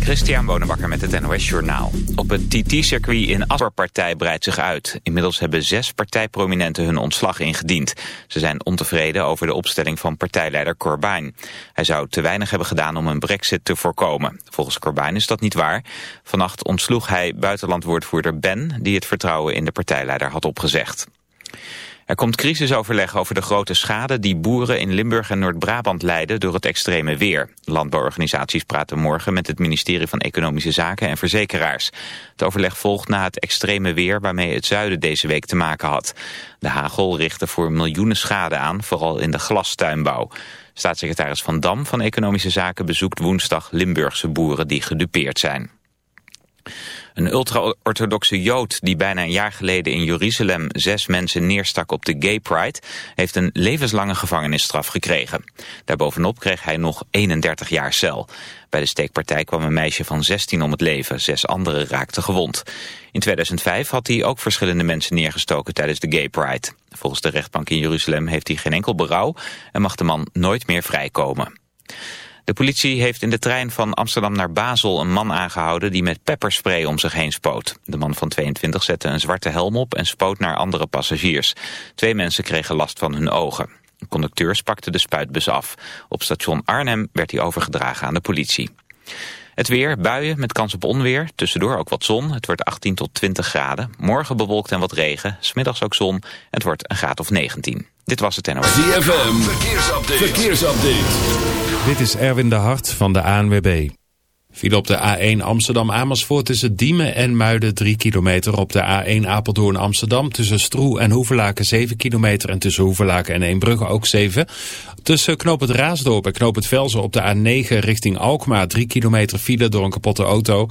Christian Bonenbakker met het NOS Journaal. Op het TT-circuit in Asper-partij breidt zich uit. Inmiddels hebben zes partijprominenten hun ontslag ingediend. Ze zijn ontevreden over de opstelling van partijleider Corbijn. Hij zou te weinig hebben gedaan om een brexit te voorkomen. Volgens Corbijn is dat niet waar. Vannacht ontsloeg hij buitenlandwoordvoerder Ben... die het vertrouwen in de partijleider had opgezegd. Er komt crisisoverleg over de grote schade die boeren in Limburg en Noord-Brabant lijden door het extreme weer. Landbouworganisaties praten morgen met het ministerie van Economische Zaken en Verzekeraars. Het overleg volgt na het extreme weer waarmee het zuiden deze week te maken had. De hagel richtte voor miljoenen schade aan, vooral in de glastuinbouw. Staatssecretaris Van Dam van Economische Zaken bezoekt woensdag Limburgse boeren die gedupeerd zijn. Een ultra-orthodoxe jood die bijna een jaar geleden in Jeruzalem zes mensen neerstak op de Gay Pride, heeft een levenslange gevangenisstraf gekregen. Daarbovenop kreeg hij nog 31 jaar cel. Bij de steekpartij kwam een meisje van 16 om het leven, zes anderen raakten gewond. In 2005 had hij ook verschillende mensen neergestoken tijdens de Gay Pride. Volgens de rechtbank in Jeruzalem heeft hij geen enkel berouw en mag de man nooit meer vrijkomen. De politie heeft in de trein van Amsterdam naar Basel een man aangehouden die met pepperspray om zich heen spoot. De man van 22 zette een zwarte helm op en spoot naar andere passagiers. Twee mensen kregen last van hun ogen. Conducteurs pakten de spuitbus af. Op station Arnhem werd hij overgedragen aan de politie. Het weer, buien met kans op onweer, tussendoor ook wat zon. Het wordt 18 tot 20 graden. Morgen bewolkt en wat regen, smiddags ook zon. Het wordt een graad of 19. Dit was het NOS. ZFM, verkeersupdate. verkeersupdate. Dit is Erwin de Hart van de ANWB. Viel op de A1 Amsterdam-Amersfoort tussen Diemen en Muiden 3 kilometer. Op de A1 Apeldoorn-Amsterdam tussen Stroe en Hoevelaken 7 kilometer. En tussen Hoevelaken en Eembrugge ook 7. Tussen Knoop het Raasdorp en Knoop het Velzen op de A9 richting Alkmaar 3 kilometer file door een kapotte auto.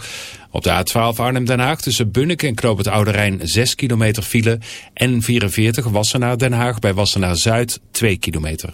Op de A12 Arnhem-Den Haag tussen Bunnik en Knoop het Oude Rijn 6 kilometer file. En 44 Wassenaar-Den Haag bij Wassenaar-Zuid 2 kilometer.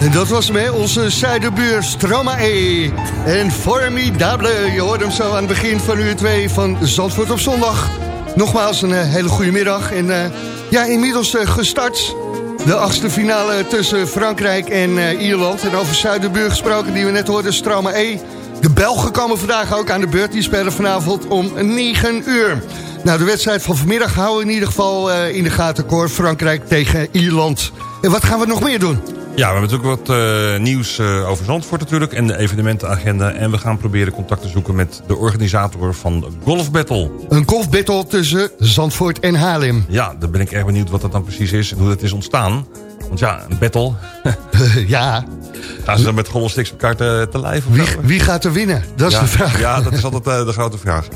En dat was hem, onze zuiderbuur Stromae. En Formidable, je hoort hem zo aan het begin van uur 2 van Zandvoort op zondag. Nogmaals een uh, hele goede middag. En uh, ja, inmiddels uh, gestart de achtste finale tussen Frankrijk en Ierland. En over Zuiderbuur gesproken, die we net hoorden, Stromae. De Belgen komen vandaag ook aan de beurt. Die spelen vanavond om 9 uur. Nou, de wedstrijd van vanmiddag houden we in ieder geval in de gaten. Frankrijk tegen Ierland. En wat gaan we nog meer doen? Ja, we hebben natuurlijk wat uh, nieuws uh, over Zandvoort natuurlijk... en de evenementenagenda. En we gaan proberen contact te zoeken met de organisator van Golf Battle. Een golf battle tussen Zandvoort en Haarlem. Ja, daar ben ik erg benieuwd wat dat dan precies is en hoe dat is ontstaan. Want ja, een battle... ja. Gaan ze dan met golfsticks elkaar te, te lijf? Wie, wie, gaat er winnen? Dat is de vraag. Ja, dat is altijd uh, de grote vraag.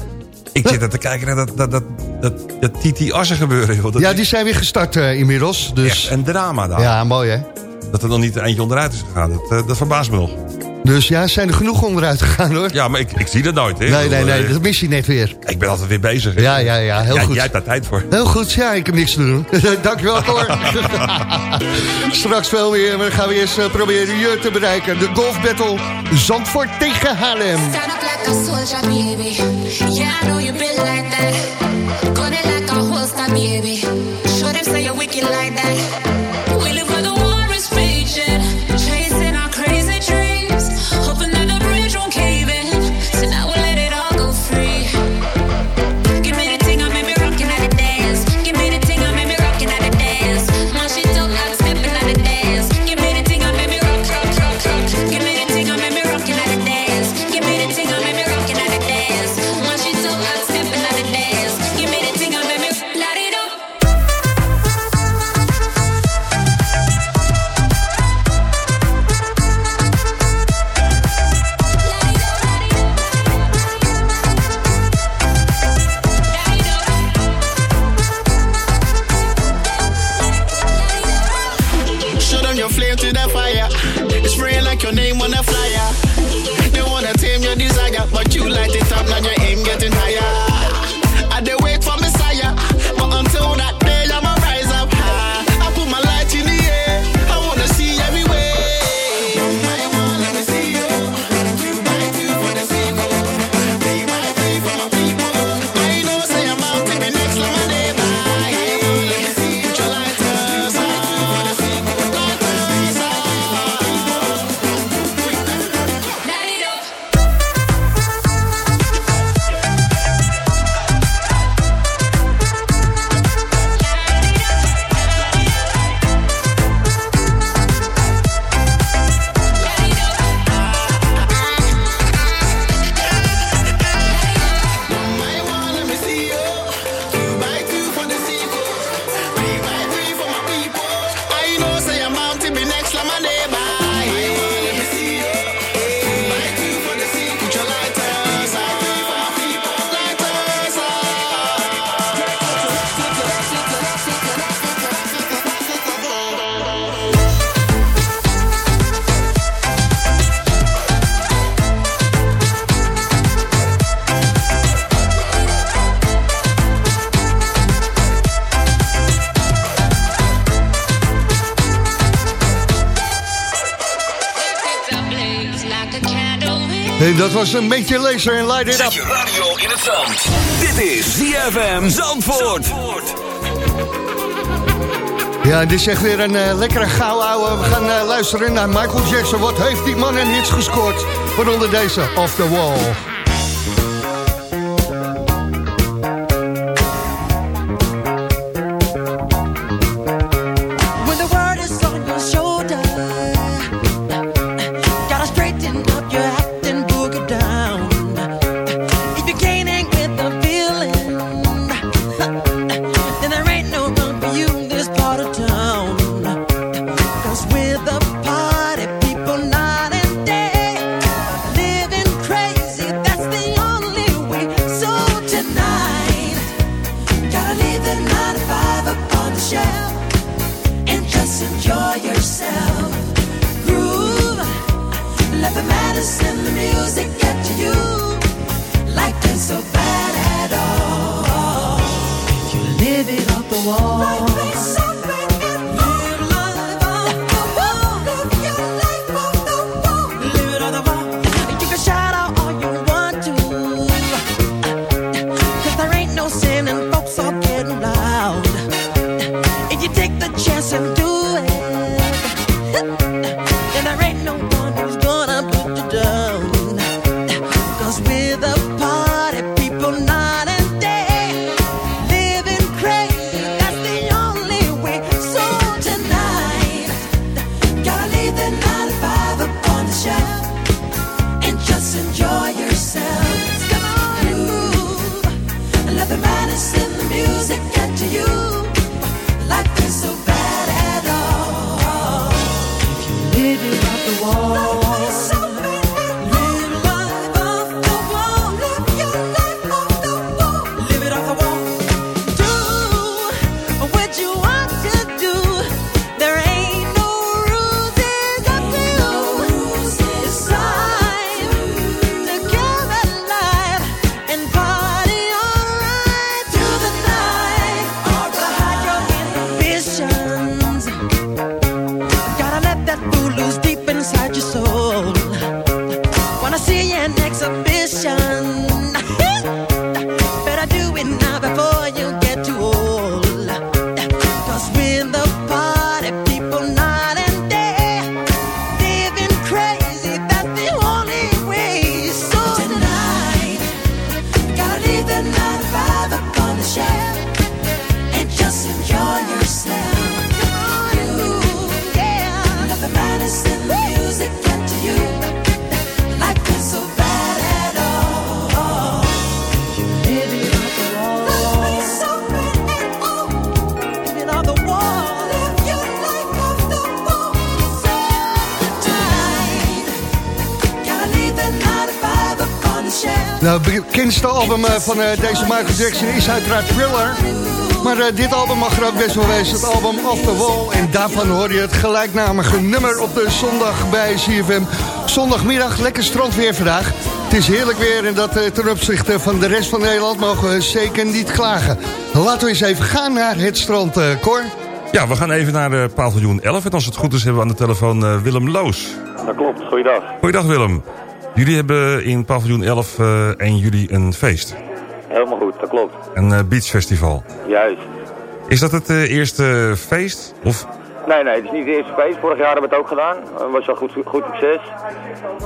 Ik zit er te kijken naar dat, dat, dat, dat, dat TT Assen gebeuren. Joh. Dat ja, die zijn weer gestart inmiddels. Dus... Echt een drama daar. Ja, mooi hè dat er nog niet eentje onderuit is gegaan. Dat, uh, dat verbaast me nog. Dus ja, zijn er genoeg onderuit gegaan hoor. Ja, maar ik, ik zie dat nooit. Hè. Nee, nee, nee, dat mis je net weer. Ik ben altijd weer bezig. Hè. Ja, ja, ja, heel ja, goed. Jij hebt daar tijd voor. Heel goed, ja, ik heb niks te doen. Dankjewel, Cor. Straks veel meer, maar dan gaan we eerst uh, proberen je te bereiken. De Golf Battle Zandvoort tegen Haarlem. Stand up like a soldier, baby. Yeah, I know you been like that. Gun it like a holster, baby. Een beetje laser en light it Zet up. je radio in het zand. Dit is ZFM Zandvoort. Ja, dit is echt weer een eh, lekkere gauw ouwe. We gaan eh, luisteren naar Michael Jackson. Wat heeft die man en hits gescoord? Waaronder deze, Off the Wall. Michael Jackson is uiteraard Thriller. Maar eh, dit album mag er ook best wel wezen, het album Off the Wall. En daarvan hoor je het gelijknamige nummer op de zondag bij CFM. Zondagmiddag, lekker strandweer vandaag. Het is heerlijk weer en dat eh, ten opzichte van de rest van Nederland mogen we zeker niet klagen. Laten we eens even gaan naar het strand, eh Cor. Ja, we gaan even naar de paviljoen 11. En als het goed is hebben we aan de telefoon eh, Willem Loos. Dat klopt, goeiedag. Goeiedag Willem. Jullie hebben in paviljoen 11 eh 1 juli een feest. Dat klopt. Een eh, beachfestival. Juist. Is dat het eh, eerste feest? Of Nee, nee, het is niet het eerste feest. Vorig jaar hebben we het ook gedaan. Het was al goed, goed succes.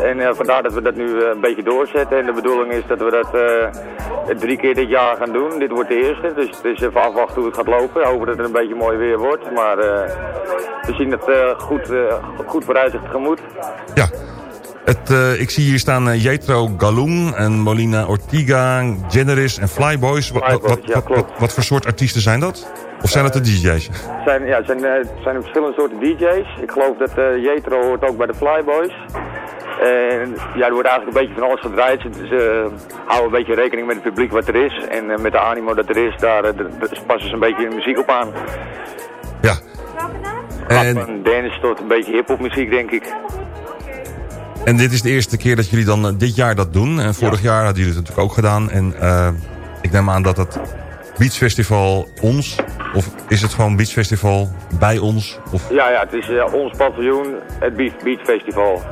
En eh, vandaar dat we dat nu een beetje doorzetten. En de bedoeling is dat we dat drie keer dit jaar gaan doen. Dit wordt de eerste, dus het is even afwachten hoe het gaat lopen. Hopen dat het een beetje mooi weer wordt. Maar we zien het goed, goed vooruitzicht tegemoet. Ja. Het, eh, ik zie hier staan eh, Jetro Galung en Molina Ortiga, Generis en Flyboys. Wat, wat, wat, wat, wat- wat voor soort artiesten zijn dat? Of zijn het de DJ's? Het zijn, ja, het zijn, eh, zijn verschillende soorten DJ's. Ik geloof dat eh Jetro hoort ook bij de Flyboys. En ja, er wordt eigenlijk een beetje van alles gedraaid. Ze, ze houden een beetje rekening met het publiek wat er is. En eh, met de animo dat er is, daar, eh, passen ze een beetje de muziek op aan. Ja. En, Van dance tot een beetje hip-hop muziek, denk ik. En dit is de eerste keer dat jullie dan eh, dit jaar dat doen. En vorig jaar hadden jullie het natuurlijk ook gedaan. En eh, ik neem aan dat het Beachfestival ons... of is het gewoon Beachfestival bij ons? Of, Ja, ja, het is eh, ons paviljoen, het Beach, Beach Festival.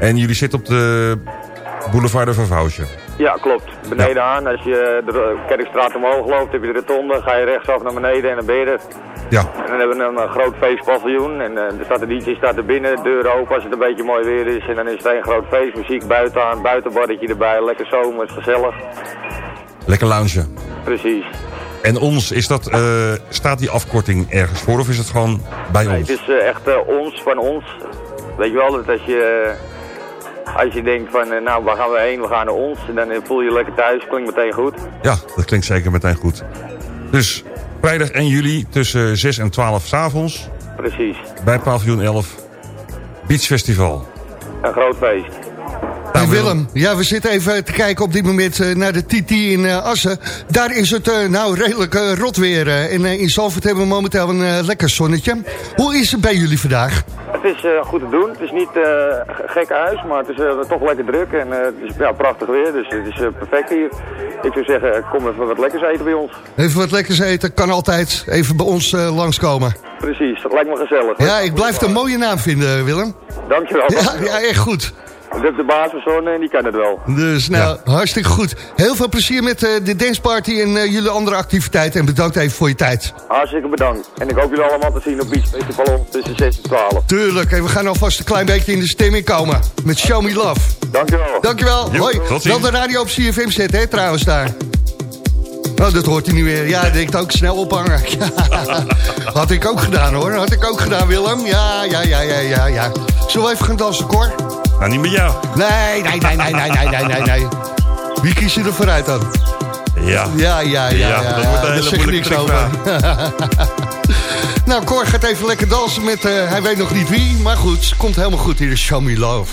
En jullie zitten op de boulevard de Vervouwsje. Ja, klopt. Beneden aan. Als je de Kerkstraat omhoog loopt, heb je de rotonde, ga je rechtsaf naar beneden en dan ben je er. Ja. En dan hebben we een, groot feestpaviljoen en eh, er staat een DJ staat er binnen, deur open als het een beetje mooi weer is. En dan is het een groot feest, muziek buiten aan, buitenbarretje erbij, lekker zomers, gezellig. Lekker loungen. Precies. En ons, is dat, eh, staat die afkorting ergens voor of is het gewoon bij Nee, ons? het is eh, echt ons van ons. Weet je wel, dat als je, als je denkt van, eh, nou waar gaan we heen, we gaan naar ons. En dan eh, voel je je lekker thuis, klinkt meteen goed. Ja, dat klinkt zeker meteen goed. Dus vrijdag 1 juli tussen 6 en 12 s avonds Precies. bij paviljoen 11 Beach Festival. Een groot feest. Hey Willem, ja, we zitten even te kijken op dit moment eh, naar de TT in Assen. Daar is het nou redelijk rot weer. en in Zalvoort hebben we momenteel een lekker zonnetje. Hoe is het bij jullie vandaag? Het is eh, goed te doen. Het is niet eh gek huis, maar het is eh, toch lekker druk. En het is ja, prachtig weer, dus het is perfect hier. Ik zou zeggen, kom even wat lekkers eten bij ons. Even wat lekkers eten, kan altijd. Even bij ons langskomen. Precies, dat lijkt me gezellig. Ja, ik blijf het een mooie naam vinden, Willem. Dankjewel. Ja, ja echt goed. Ik heb de baas verzonnen en die kan het wel. Dus nou, hartstikke goed. Heel veel plezier met eh, de danceparty en eh, jullie andere activiteiten. En bedankt even voor je tijd. Hartstikke bedankt. En ik hoop jullie allemaal te zien op Beach Festival tussen 6 en 12. Tuurlijk, en we gaan alvast een klein beetje in de stemming komen. Met Show Me Love. Dankjewel. Dankjewel. Jo, Hoi. tot ziens. Wel de radio op CFM zetten, hè, trouwens daar. Oh, dat hoort hij nu weer. Ja, denkt ook snel ophangen. Had ik ook gedaan, hoor. Had ik ook gedaan, Willem. Ja, ja, ja, ja, ja, ja. Zullen we even gaan dansen, Cor? Nou, niet met jou. Nee, nee, nee, nee, nee, nee, nee, nee, nee. Wie kies je er vooruit dan? Ja. Ja, ja, ja. Ja, ja, dat wordt een hele moeilijke niks over. nou, Cor gaat even lekker dansen met... eh, hij weet nog niet wie, maar goed. Komt helemaal goed hier, Show Me Love.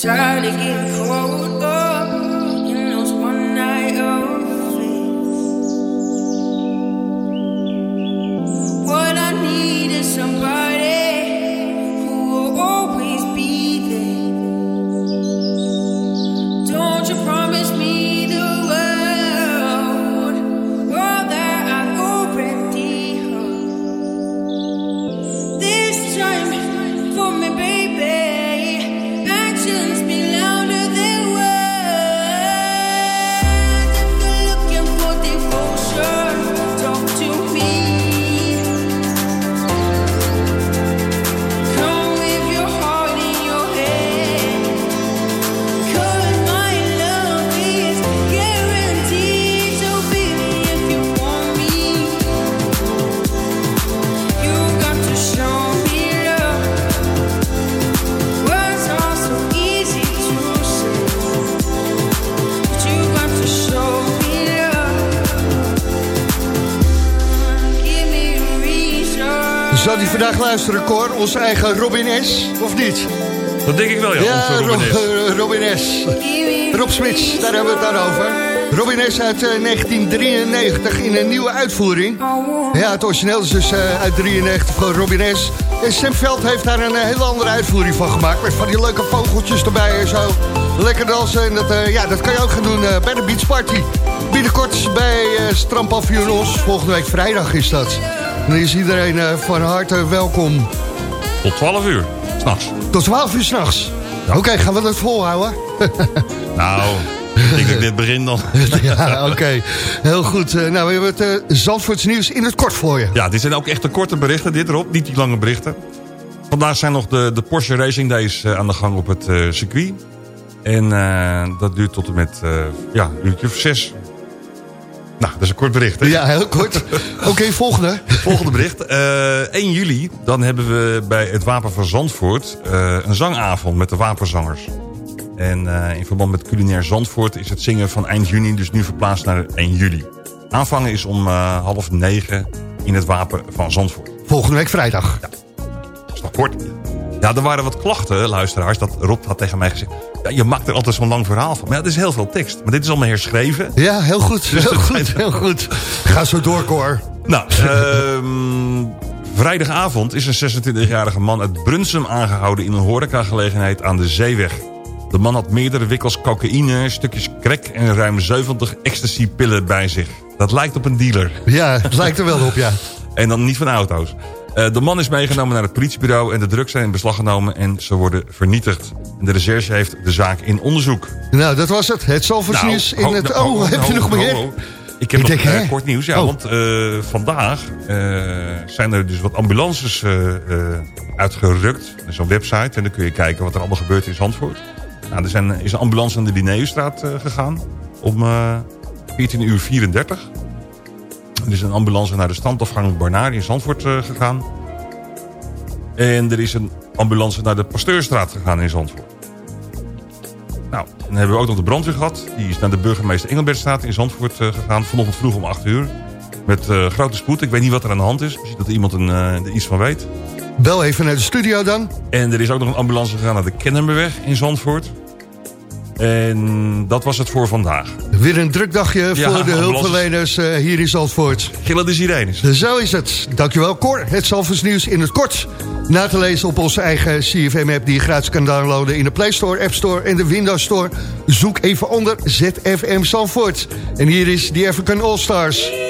trying to get cold. Onze eigen Robin S. Of niet? Dat denk ik wel, ja. Ja, onze Robin Rob- S. eh, Robin S. Rob Smits, daar hebben we het dan over. Robin S. uit eh, 1993 in een nieuwe uitvoering. Ja, het origineel is dus eh, uit 93 van Robin S. En Sam Veld heeft daar een eh, hele andere uitvoering van gemaakt. Met van die leuke vogeltjes erbij en zo. Lekker dansen. En dat, eh, ja, dat kan je ook gaan doen eh, bij de Beach Party. Binnenkort bij uh, Strandpavillon Os. Volgende week vrijdag is dat. Dan is iedereen eh, van harte welkom. Tot 12 uur, s'nachts. Tot 12 uur s'nachts. Oké, gaan we dat volhouden? Nou, ik denk dat ik dit begin dan. ja, oké. Heel goed. Eh, nou, we hebben het Zandvoorts nieuws in het kort voor je. Ja, dit zijn ook echt de korte berichten, dit erop. Niet die lange berichten. Vandaag zijn nog de, de Porsche Racing Days eh, aan de gang op het circuit. En dat duurt tot en met, ja, een uurtje of zes. Nou, dat is een kort bericht. Hè? Ja, heel kort. Oké, volgende. Volgende bericht. Eh 1 juli, dan hebben we bij het Wapen van Zandvoort... eh, een zangavond met de wapenzangers. En eh, in verband met culinair Zandvoort is het zingen van eind juni... dus nu verplaatst naar 1 juli. Aanvangen is om half negen in het Wapen van Zandvoort. Volgende week vrijdag. Dat is nog kort. Ja, er waren wat klachten, luisteraars. Dat Rob had tegen mij gezegd... Ja, je maakt er altijd zo'n lang verhaal van. Maar ja, het is heel veel tekst. Maar dit is allemaal herschreven. Ja, heel goed. Dus heel goed, heel goed. Ga zo door, Cor. Nou, ehm, vrijdagavond is een 26-jarige man uit Brunsum aangehouden... in een horecagelegenheid aan de Zeeweg. De man had meerdere wikkels cocaïne, stukjes crack... en ruim 70 ecstasy-pillen bij zich. Dat lijkt op een dealer. Ja, het lijkt er wel op, ja. En dan niet van auto's. Eh, de man is meegenomen naar het politiebureau... en de drugs zijn in beslag genomen en ze worden vernietigd. En de recherche heeft de zaak in onderzoek. Nou, dat was het. Het Zalvoorts Nou, in ho- het... ho- Oh, ho- heb je nog meer? Ik heb Ik nog denk, eh, kort nieuws, ja. Oh. Want eh, vandaag zijn er dus wat ambulances uitgerukt. Er is een website en dan kun je kijken wat er allemaal gebeurt in Zandvoort. Nou, er zijn, is een ambulance aan de Linnéustraat eh, gegaan om eh 14 uur 34. Er is een ambulance naar de standafgang Barnaar in Zandvoort eh, gegaan. En er is een ambulance naar de Pasteurstraat gegaan in Zandvoort. Nou, dan hebben we ook nog de brandweer gehad. Die is naar de burgemeester Engelbertstraat in Zandvoort eh, gegaan. Vanochtend vroeg om 8 uur. Met eh, grote spoed. Ik weet niet wat er aan de hand is. Misschien dat er iemand een, er iets van weet. Bel even naar de studio dan. En er is ook nog een ambulance gegaan naar de Kennemerweg in Zandvoort. En dat was het voor vandaag. Weer een druk dagje Ja, voor de hulpverleners eh, hier in Zandvoort. Gillen de sirenes. Zo is het. Dankjewel, Cor. Het Zalvoorts nieuws in het kort. Na te lezen op onze eigen CFM-app die je gratis kan downloaden... in de Play Store, App Store en de Windows Store. Zoek even onder ZFM Zandvoort. En hier is die African All-Stars. Nelson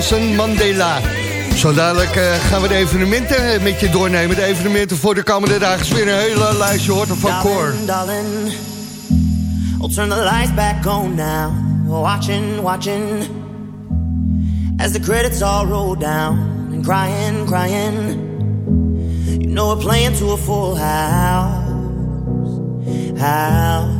Nelson Mandela. Zo dadelijk eh, gaan we de evenementen met je doornemen. De evenementen voor de komende dagen is weer een hele lijstje hoort van Cor. Darling, I'll turn the lights back on now. Watching, watching, as the credits all roll down. And crying, crying, you know we're playing to a full house, house.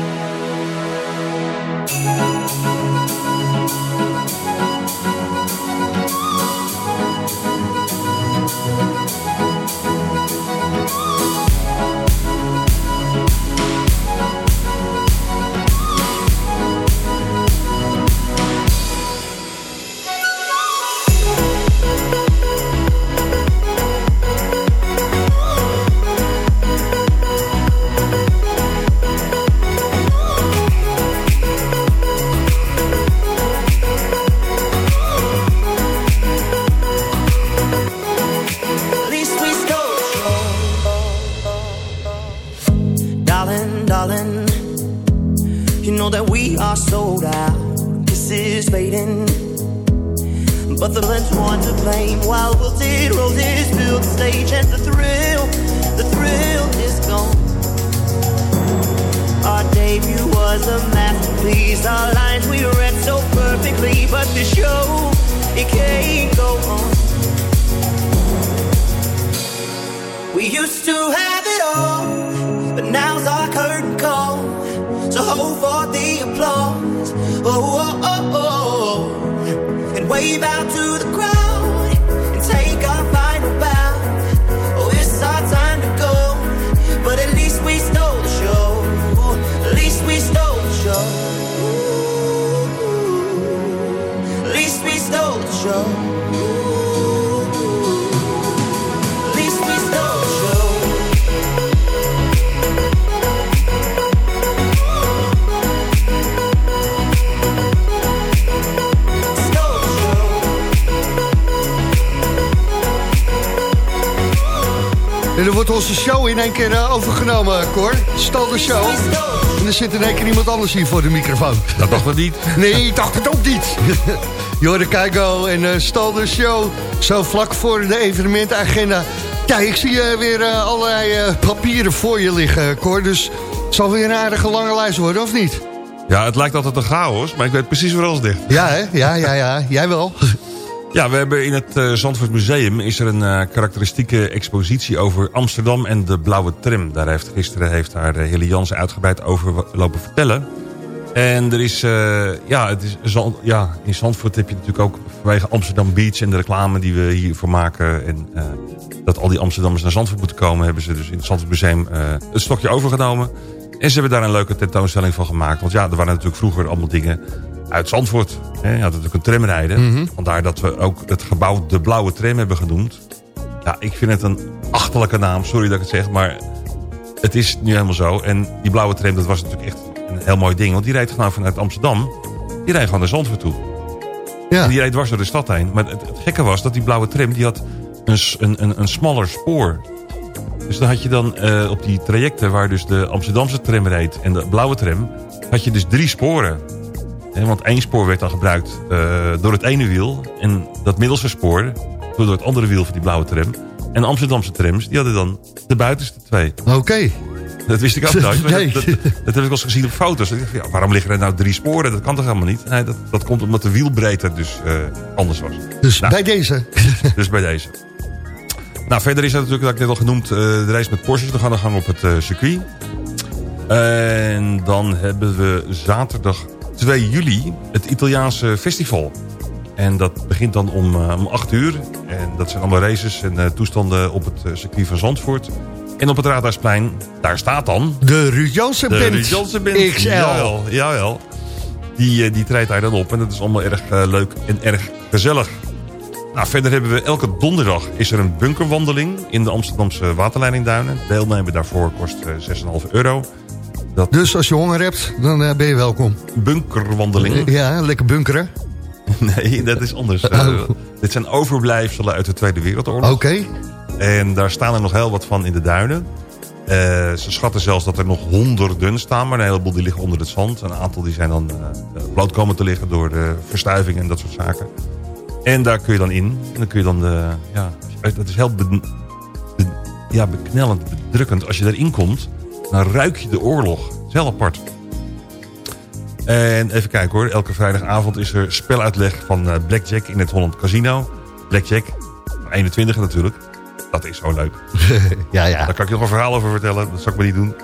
Wordt onze show in één keer eh, overgenomen, Cor. Stal de show. En er zit in één keer iemand anders hier voor de microfoon. Dat dacht ik niet. Nee, ik dacht het ook niet. Jorde Keigo en eh stal de show. Zo vlak voor de evenementagenda. Ja, ik zie eh, weer allerlei papieren voor je liggen, Cor. Dus het zal weer een aardige lange lijst worden, of niet? Ja, het lijkt altijd een chaos, maar ik weet precies waar alles ligt. Ja, hè? Ja, ja, ja. Jij wel. Ja, we hebben in het eh, Zandvoort Museum is er een eh, karakteristieke expositie over Amsterdam en de blauwe tram. Daar heeft gisteren heeft daar uh, Jansen uitgebreid over lopen vertellen. En er is, ja, het is, Zand- ja, in Zandvoort heb je natuurlijk ook vanwege Amsterdam Beach en de reclame die we hiervoor maken. En dat al die Amsterdammers naar Zandvoort moeten komen, hebben ze dus in het Zandvoort Museum het stokje overgenomen. En ze hebben daar een leuke tentoonstelling van gemaakt. Want ja, er waren natuurlijk vroeger allemaal dingen uit Zandvoort. Hè. Je had natuurlijk een tramrijden. Vandaar dat we ook het gebouw de Blauwe Tram hebben genoemd. Ja, ik vind het een achterlijke naam. Sorry dat ik het zeg, maar het is nu helemaal zo. En die Blauwe Tram, dat was natuurlijk echt een heel mooi ding. Want die rijdt gewoon vanuit Amsterdam. Die rijdt gewoon naar Zandvoort toe. Ja. En die rijdt dwars door de stad heen. Maar het, het gekke was dat die Blauwe Tram, die had een, een, een, een smaller spoor. Dus dan had je dan eh, op die trajecten waar dus de Amsterdamse tram reed en de blauwe tram, had je dus drie sporen. Want één spoor werd dan gebruikt eh, door het ene wiel en dat middelste spoor door het andere wiel van die blauwe tram. En Amsterdamse trams, die hadden dan de buitenste twee. Oké. Dat wist ik ook nooit. Nee. Dat, dat, dat heb ik wel eens gezien op foto's. Dacht ja, waarom liggen er nou drie sporen? Dat kan toch helemaal niet? Nee, dat, dat komt omdat de wielbreedte dus eh, anders was. Dus Nou. bij deze. Dus bij deze. Nou, verder is dat natuurlijk, dat ik net al genoemd, eh, de race met Porsches. We gaan de gang op het circuit. En dan hebben we zaterdag 2 juli het Italiaanse festival. En dat begint dan om, eh, om 8 uur. En dat zijn allemaal races en eh, toestanden op het eh, circuit van Zandvoort. En op het Raadhuisplein, daar staat dan... De Ruud Jansen De. Ruud. XL. Jawel, jawel. Die, die treedt daar dan op. En dat is allemaal erg leuk en erg gezellig. Nou, verder hebben we elke donderdag is er een bunkerwandeling in de Amsterdamse waterleidingduinen. Deelnemen daarvoor kost eh, 6,5 euro. Dus als je honger hebt, dan eh, ben je welkom. Bunkerwandeling? Ja, lekker bunkeren. Nee, dat is anders. Eh, dit zijn overblijfselen uit de Tweede Wereldoorlog. Oké. En daar staan er nog heel wat van in de duinen. Eh, ze schatten zelfs dat er nog honderden staan, maar een heleboel die liggen onder het zand. Een aantal die zijn dan eh, bloot komen te liggen door de verstuiving en dat soort zaken. En daar kun je dan in. En dan kun je dan de, ja, dat is heel be- be- ja, beknellend, bedrukkend. Als je erin komt, dan ruik je de oorlog. Dat is heel apart. En even kijken hoor, elke vrijdagavond is er speluitleg van eh, Blackjack in het Holland Casino. Blackjack, 21 natuurlijk. Dat is zo leuk. ja, ja. Daar kan ik je nog een verhaal over vertellen. Dat zal ik maar niet doen.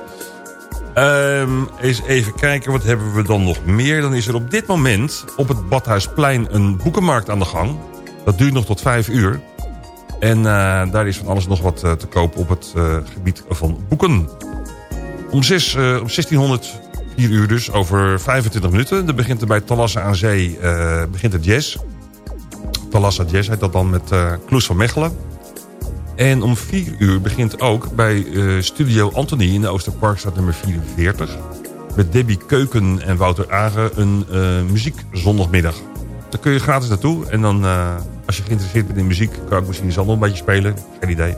Ehm, eens even kijken, wat hebben we dan nog meer? Dan is er op dit moment op het Badhuisplein een boekenmarkt aan de gang. Dat duurt nog tot vijf uur. En eh, daar is van alles nog wat eh, te koop op het gebied van boeken. Om, zes, eh, om 1600, 4 uur dus, over 25 minuten. Dan begint er bij Talassa aan Zee eh, begint het jazz. Talassa Jazz heet dat dan met eh Kloes van Mechelen. En om 4 uur begint ook bij Studio Anthony in de Oosterparkstraat nummer 44... met Debbie Keuken en Wouter Agen een muziekzondagmiddag. Daar kun je gratis naartoe. En dan, als je geïnteresseerd bent in muziek... kan ik misschien zelf nog een beetje spelen. Geen idee.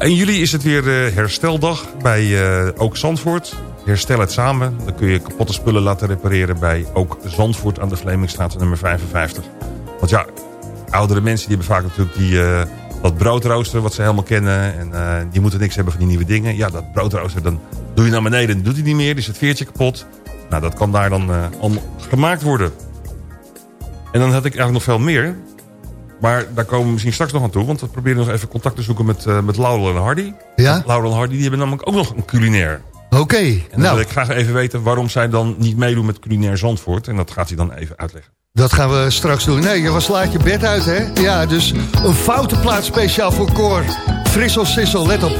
En juli is het weer eh, hersteldag bij eh, Ook Zandvoort. Herstel het samen. Dan kun je kapotte spullen laten repareren bij Ook Zandvoort aan de Vlemingstraat nummer 55. Want ja, oudere mensen die hebben vaak natuurlijk die, eh, dat broodrooster wat ze helemaal kennen. En die moeten niks hebben van die nieuwe dingen. Ja, dat broodrooster dan doe je naar beneden en doet hij niet meer. Is het veertje kapot. Nou, dat kan daar dan gemaakt worden. En dan had ik eigenlijk nog veel meer. Maar daar komen we misschien straks nog aan toe. Want we proberen nog even contact te zoeken met, eh met Laurel en Hardy. Ja? Laurel en Hardy die hebben namelijk ook nog een culinair. Oké, En dan nou, wil ik graag even weten waarom zij dan niet meedoen met culinair Zandvoort. En dat gaat hij dan even uitleggen. dat gaan we straks doen. Nee, je was laat je bed uit, hè? Ja, dus een foute plaats speciaal voor Cor. Frissel, sissel, let op.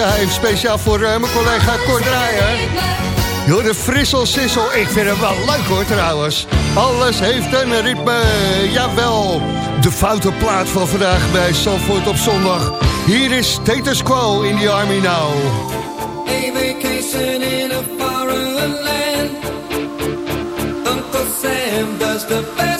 Ja, even speciaal voor eh, mijn collega Cor Draaier. Joh, de frissel sissel. Ik vind hem wel leuk hoor trouwens. Alles heeft een ritme. Jawel. De foute plaat van vandaag bij Zandvoort op zondag. Hier is Status Quo in the Army Now. Vacation in a foreign land. Uncle Sam does the best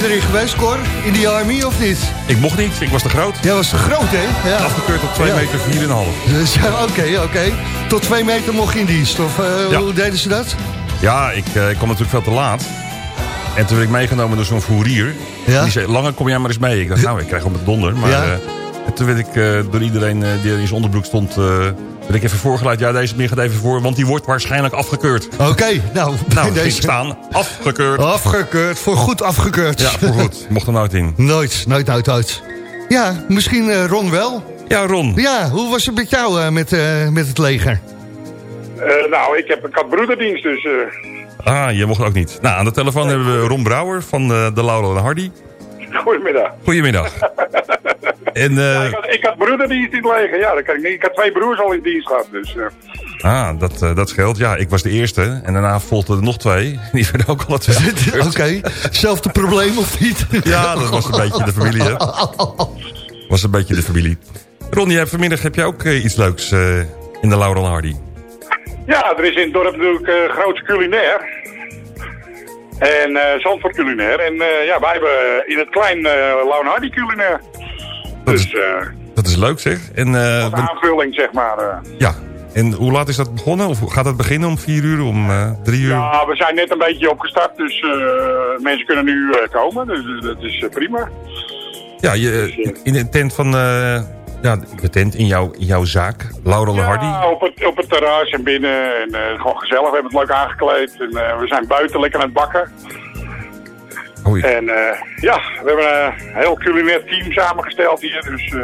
jij erin geweest, Cor? In die Army of niet? Ik mocht niet, ik was te groot. Jij was te groot, hè? Ja. Afgekeurd op 2 Ja. meter 4,5. Dus oké, oké. Tot twee meter mocht je in dienst, of eh, Ja. hoe deden ze dat? Ja, ik, eh, ik kwam natuurlijk veel te laat. En toen werd ik meegenomen door zo'n fourier. Ja? Die zei, langer kom jij maar eens mee. Ik dacht, nou, ik krijg op het donder. Maar Ja. eh, en toen werd ik door iedereen die in zijn onderbroek stond... werd ik even voorgeleid. Ja, deze meer gaat even voor, want die wordt waarschijnlijk afgekeurd. Oké, nou, Nou, ging staan. Afgekeurd. Afgekeurd, voor goed afgekeurd. Ja, voor goed. Mocht er nooit in. Nooit, nooit, nooit, nooit. Ja, misschien eh, Ron wel. Ja, Ron. Ja, hoe was het met jou eh, met, eh, met het leger? Eh, nou, ik, heb, ik had broederdienst, dus... eh, Ah, je mocht ook niet. Nou, aan de telefoon hebben we Ron Brouwer van eh, de Laurel en Hardy. goedemiddag. Goedemiddag. en, eh, ik, had, ik had broederdienst in het leger. Ja, dat kan ik niet. Ik had twee broers al in dienst gehad. Dus, eh. Ah, dat, eh, dat scheelt. Ja, ik was de eerste. En daarna volgden er nog twee. Die werden ook al twee. Oké, hetzelfde probleem of niet? Ja, dat was een beetje de familie, hè? was een beetje de familie. Ron, jij, vanmiddag heb jij ook eh, iets leuks eh, in de Laurel Hardy. Ja, er is in het dorp natuurlijk uh, groot culinair. En eh Zandvoort culinair. En eh, ja, wij hebben in het klein eh Laun Hardy culinair. Dus eh Dat is leuk, zeg. En, eh, aanvulling, zeg maar. eh. ja. En hoe laat is dat begonnen? Of gaat dat beginnen om vier uur, om eh, drie uur? Ja, we zijn net een beetje opgestart, dus mensen kunnen nu komen. Dus eh, dat is prima. Ja, je, in de tent van... ja, de tent in jouw, in jouw zaak, Laurel Hardy. Ja, op het, op het terras en binnen. En gewoon gezellig. We hebben het leuk aangekleed. En we zijn buiten lekker aan het bakken. En eh, ja, we hebben een heel culinair team samengesteld hier. Dus eh,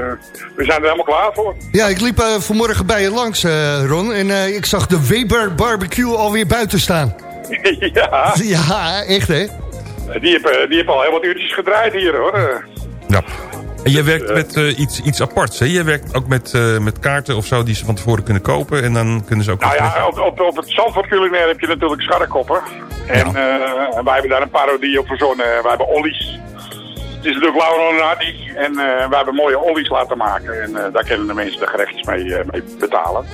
we zijn er helemaal klaar voor. Ja, ik liep eh, vanmorgen bij je langs, eh, Ron. En eh, ik zag de Weber Barbecue alweer buiten staan. ja, Ja, echt hè? die hebben die hebben al heel wat uurtjes gedraaid hier hoor. Eh, Ja. En jij werkt met eh, iets, iets aparts, hè? Jij werkt ook met, eh, met kaarten of zo die ze van tevoren kunnen kopen. En dan kunnen ze ook... Nou ja, op, op, op het Zandvoort culinair heb je natuurlijk scharrekoppen. En, eh, en wij hebben daar een parodie op verzonnen. Wij hebben ollies. Het is natuurlijk Laura en Hardy. En eh, wij hebben mooie ollies laten maken. En eh, daar kunnen de mensen de gerechtjes mee, eh, mee betalen.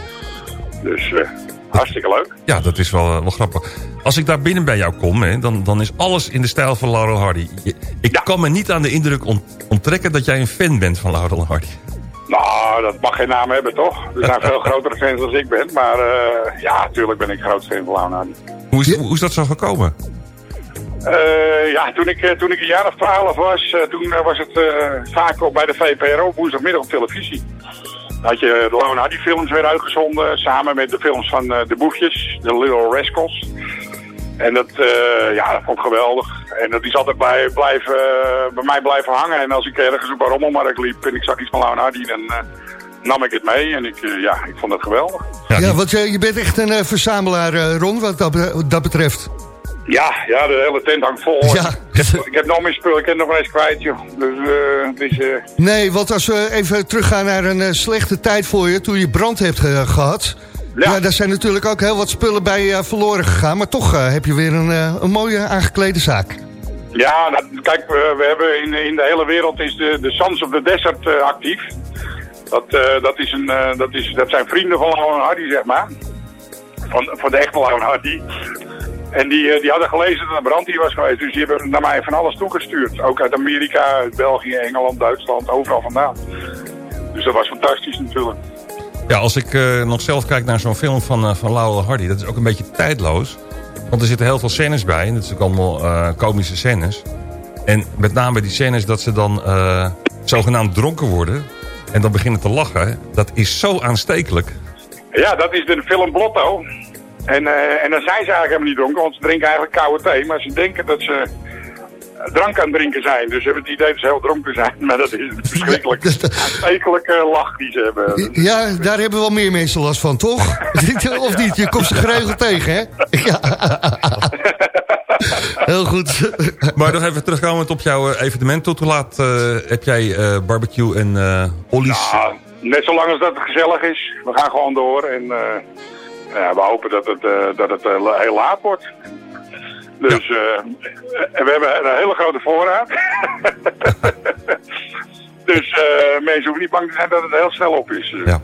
Dus eh, hartstikke leuk. Ja, dat is wel, eh, wel grappig. Als ik daar binnen bij jou kom, hè, dan, dan is alles in de stijl van Laurel Hardy. Je- ik kan me niet aan de indruk ont- onttrekken dat jij een fan bent van Laurel Hardy. Nou, dat mag geen naam hebben toch? Er zijn veel grotere fans dan ik ben. Maar eh, ja, natuurlijk ben ik groot fan van Laura en Hardy. Hoe is, hoe is dat zo gekomen? Eh, ja, toen ik, toen ik een jaar of twaalf was, toen was het vaak op bij de VPRO woensdagmiddag op televisie. Had je de Lone Hardy films weer uitgezonden, samen met de films van eh, de boefjes, de Little Rascals. En dat, eh, ja, dat vond ik geweldig. En dat is altijd bij, blijven, eh, bij mij blijven hangen. En als ik ergens op een rommelmarkt liep en ik zag iets van Lone Hardy, dan eh, nam ik het mee. En ik, eh, ja, ik vond het geweldig. Ja, want eh, je bent echt een eh, verzamelaar, eh, Ron, wat dat, dat betreft. Ja, ja, de hele tent hangt vol. Ja. Ik, heb, ik heb nog meer spullen, ik heb nog wel eens kwijt, joh. Dus eh, het is... eh, Nee, want als we even teruggaan naar een eh, slechte tijd voor je... toen je brand hebt ge- gehad... Ja. daar zijn natuurlijk ook heel wat spullen bij eh, verloren gegaan... maar toch heb je weer een, een mooie aangeklede zaak. Ja, nou, kijk, we, hebben in, in de hele wereld is de, de Sons of the Desert actief. Dat, dat, is een, dat, is, dat zijn vrienden van Hardy, zeg maar. Van, van de echte Lauren Hardy. En die, eh, die hadden gelezen dat er een brand hier was geweest. Dus die hebben naar mij van alles toegestuurd. Ook uit Amerika, uit België, Engeland, Duitsland, overal vandaan. Dus dat was fantastisch natuurlijk. Ja, als ik eh, nog zelf kijk naar zo'n film van, eh, van Laurel Hardy... dat is ook een beetje tijdloos. Want er zitten heel veel scènes bij. En dat is ook allemaal eh, komische scènes. En met name die scènes dat ze dan zogenaamd dronken worden... en dan beginnen te lachen. Dat is zo aanstekelijk. Ja, dat is de film Blotto. En, eh, en dan zijn ze eigenlijk helemaal niet dronken, want ze drinken eigenlijk koude thee. Maar ze denken dat ze drank aan het drinken zijn. Dus ze hebben het idee dat ze heel dronken zijn. Maar dat is een verschrikkelijk aanstekelijke lach die ze hebben. Ja, daar hebben wel meer mensen last van, toch? of niet? Je komt ze geregeld tegen, hè? Ja. Heel goed. Maar nog even terugkomend op jouw eh, evenement. Tot hoe laat eh, heb jij eh, barbecue en eh ollies? Ja, net zolang als dat het gezellig is. We gaan gewoon door. En eh, ja, we hopen dat het, eh, dat het eh, heel laat wordt. Dus eh, en we hebben een hele grote voorraad. dus mensen hoeven niet bang te zijn dat het heel snel op is. Ja.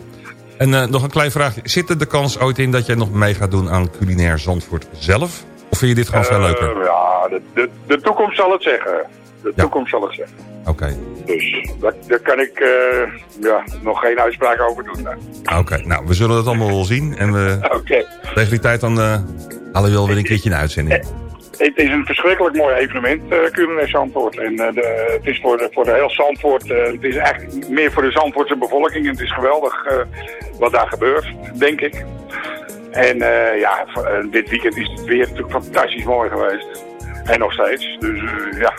En nog een klein vraagje. Zit er de kans ooit in dat jij nog mee gaat doen aan culinair Zandvoort zelf? Of vind je dit gewoon veel leuker? ja, de, de, de toekomst zal het zeggen. De toekomst zal het zeggen. Oké. Dus daar, daar kan ik eh, ja, nog geen uitspraak over doen. Oké, nou, we zullen het allemaal wel zien. En we, Oké. tegen die tijd dan eh halen we wel weer een keertje een uitzending. Het is een verschrikkelijk mooi evenement, eh Culinair Zandvoort. En eh, de, het is voor de, voor de heel Zandvoort, eh, het is eigenlijk meer voor de Zandvoortse bevolking. En het is geweldig eh, wat daar gebeurt, denk ik. En eh, ja, eh, dit weekend is het weer natuurlijk fantastisch mooi geweest. En nog steeds. Dus eh, ja,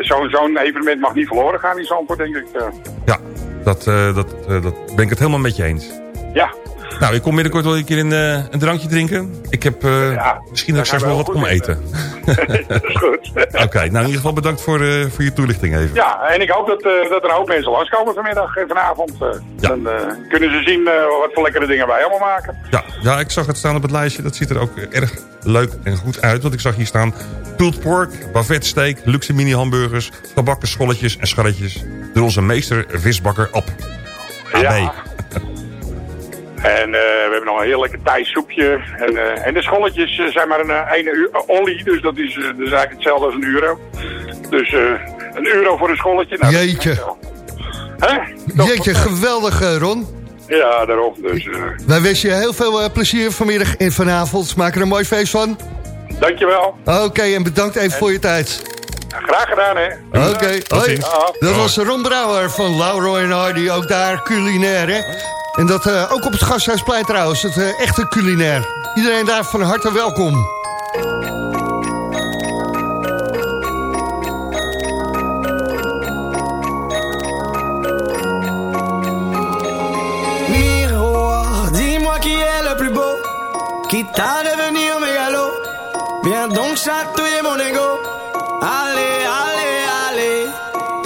zo'n zo'n evenement mag niet verloren gaan in Zandvoort, denk ik. eh. Ja, dat, eh, dat, eh, dat ben ik het helemaal met je eens. ja, Nou, ik kom binnenkort wel een keer een, eh, een drankje drinken. Ik heb eh, misschien dat ik straks wel wat kom eten. dat is goed. Oké, nou in ieder geval bedankt voor, eh, voor je toelichting even. Ja, en ik hoop dat, dat er een hoop mensen langskomen vanmiddag en vanavond. eh. Dan kunnen ze zien wat voor lekkere dingen wij allemaal maken. Ja, ja, ik zag het staan op het lijstje. Dat ziet er ook erg leuk en goed uit. Want ik zag hier staan pulled pork, bavette steak, luxe mini hamburgers, gebakken scholletjes en scharretjes. Door onze meester visbakker Ab. Ja. En eh, we hebben nog een heel lekker Thais soepje. En, eh, en de scholletjes eh, zijn maar een ene uur ollie, dus dat is, is eigenlijk hetzelfde als een euro. Dus een euro voor een scholletje. Nou, Jeetje. Hè? Jeetje, geweldig Ron. Ja, daarom. Dus, Wij wensen je heel veel plezier vanmiddag en vanavond. Maak er een mooi feest van. dankjewel. Oké, en bedankt even voor je tijd. Graag gedaan, hè. Oké, hoi. Dat was Ron Brouwer van Lauro en Hardy, ook daar culinair, hè? En dat eh, ook op het Gasthuisplein trouwens, het eh, echte culinair. Iedereen daar van harte welkom. Miroir, dis-moi qui est le plus beau, quitte à devenir mégalo. Viens donc chatouiller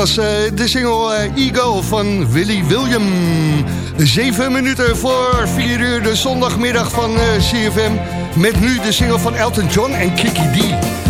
Was eh, de single eh, Ego van Willy William. Zeven minuten voor vier uur de zondagmiddag van eh, CFM. Met nu de single van Elton John en Kiki D.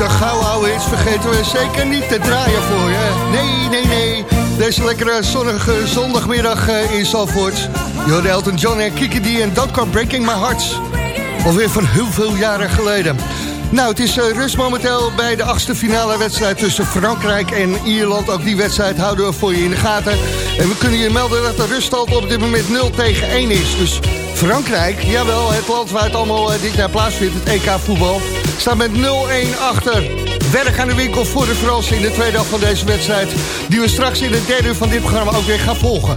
de gouden oude vergeten we zeker niet te draaien voor je. Nee, nee, nee. Deze lekkere zonnige zondagmiddag eh, in Zalvoort. Jorde Elton John en Kiki D en Don't Come Breaking My Heart. Alweer van heel veel jaren geleden. Nou, het is eh, rust momenteel bij de achtste finale wedstrijd tussen Frankrijk en Ierland. Ook die wedstrijd houden we voor je in de gaten. En we kunnen je melden dat de ruststand op dit moment 0 tegen 1 is. Dus Frankrijk, jawel, het land waar het allemaal eh, dit jaar plaatsvindt, het EK voetbal, staat met 0-1 achter. Werk aan de winkel voor de Fransen in de tweede helft van deze wedstrijd. Die we straks in het derde uur van dit programma ook weer gaan volgen.